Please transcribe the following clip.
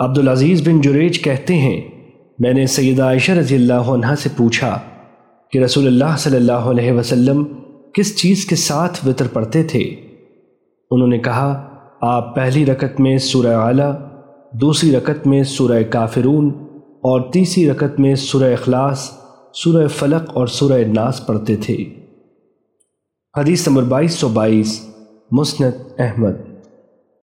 عبدالعزیز بن جریج کہتے ہیں، میں نے سیدہ عائشہ رضی اللہ عنہ سے پوچھا کہ رسول اللہ صلی اللہ علیہ وسلم کس چیز کے ساتھ وطر پڑھتے تھے؟ انہوں نے کہا، آپ پہلی رکت میں سورہ اعلیٰ، دوسری رکت میں سورہ کافرون اور تیسری رکت میں سورہ اخلاص، سورہ فلق اور سورہ ناس پڑھتے تھے۔ حدیث نمبر بائیس سو بائیس، مسند احمد۔